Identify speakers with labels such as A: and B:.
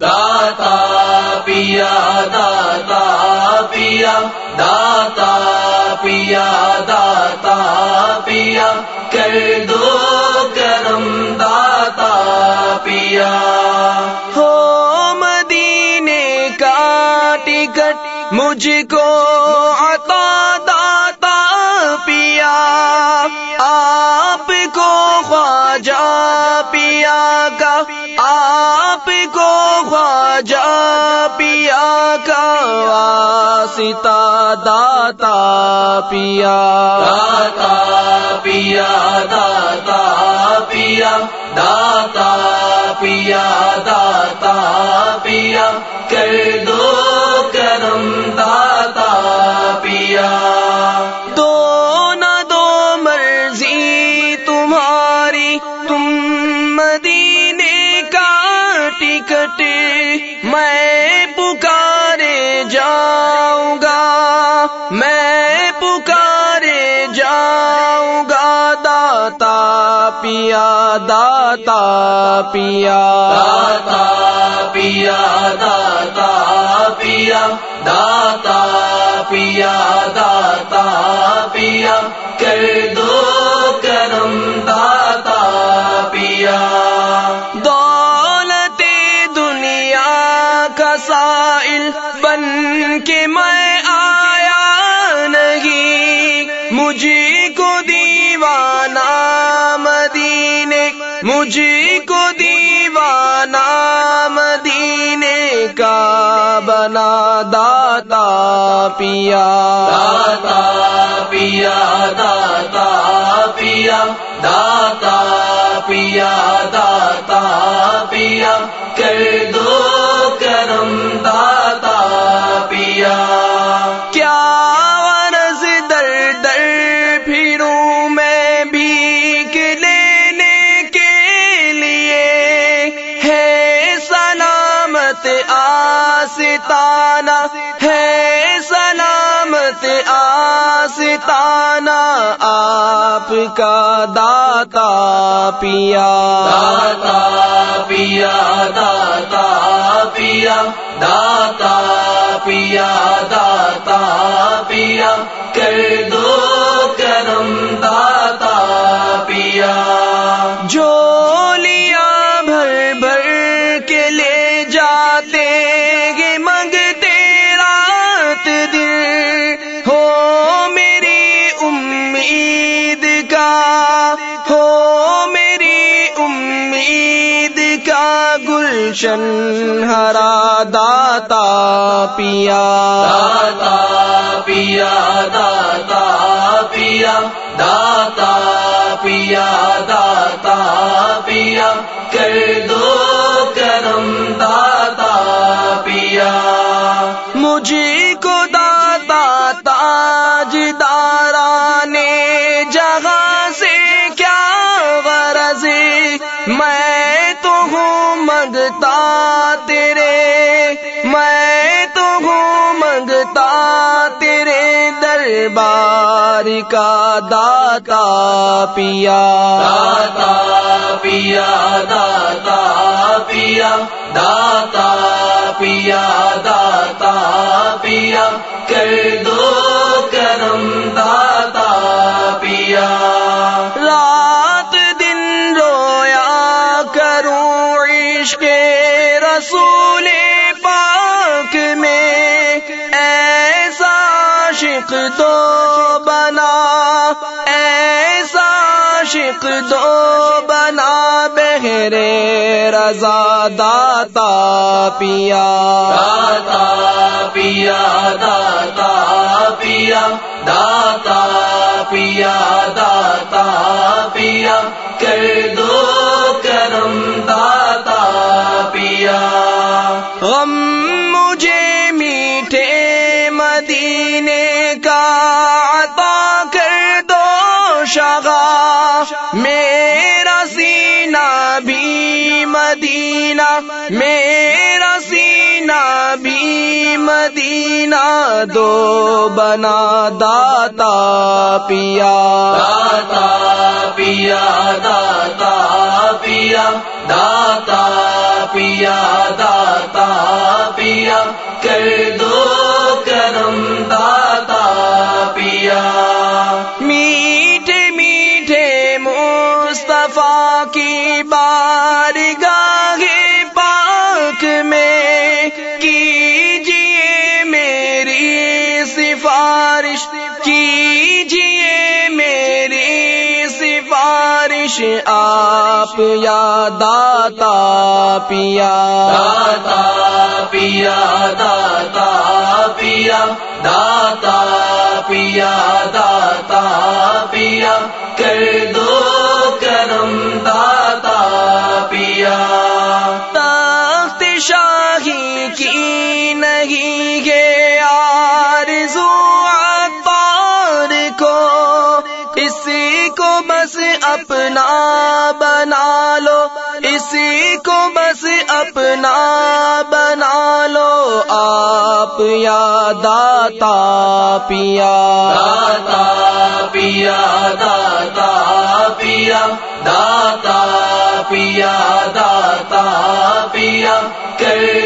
A: داتا پیا داتا پیا داتا پیا داتا پیا کر دو کرم داتا پیا
B: ہو مدینے کا ٹکٹ مجھ کو عطا داتا پیا آپ کو خواجہ پیا کا آپ کو جا پیا کا واسطہ داتا پیا
A: داتا پیا داتا پیا داتا پیا داتا پیا کر دو پیا
B: داتا پیا۔ داتا پیا
A: داتا پیا۔ داتا پیا داتا پیا۔ کر دو کرم داتا پیا۔
B: دولت دنیا کا سائل بن کے میں آیا نہیں۔ مجھے مجھے کو دیوانہ مدینے کا بنا داتا پیا۔
A: داتا پیا داتا پیا داتا پیا داتا پیا۔ کر دو
B: سلامت آستانہ ہے سلامت آستانہ، آپ کا داتا پیا۔
A: داتا پیا داتا پیا داتا پیا داتا پیا۔ کر دو
B: گلشن ہرا داتا پیا۔
A: داتا پیا داتا پیا۔ داتا پیا داتا پیا۔ کر
B: منگتا تیرے، میں تو ہوں منگتا تیرے دربار کا داتا پیا۔
A: داتا پیا داتا پیا داتا پیا داتا پیا۔ کر دو کرم داتا
B: عاشق دو بنا ایسا عاشق دو بنا بہرے رضا داتا پیا۔
A: داتا پیا داتا پیا داتا پیا داتا پیا۔ کر دو کرم۔
B: شگا میرا سینہ بھی مدینہ، میرا سینہ بھی مدینہ، دو بنا داتا پیا۔
A: داتا پیا داتا پیا داتا پیا داتا
B: پیا، کر دو پیا
A: داتا پیا داتا پیا داتا پیا داتا پیا داتا پیا
B: کر دو کرم بس اپنا بنا لو، اسی کو بس اپنا بنا لو۔ آپ یا داتا پیا۔
A: داتا پیا داتا پیا۔ داتا پیا داتا، پیا۔ کر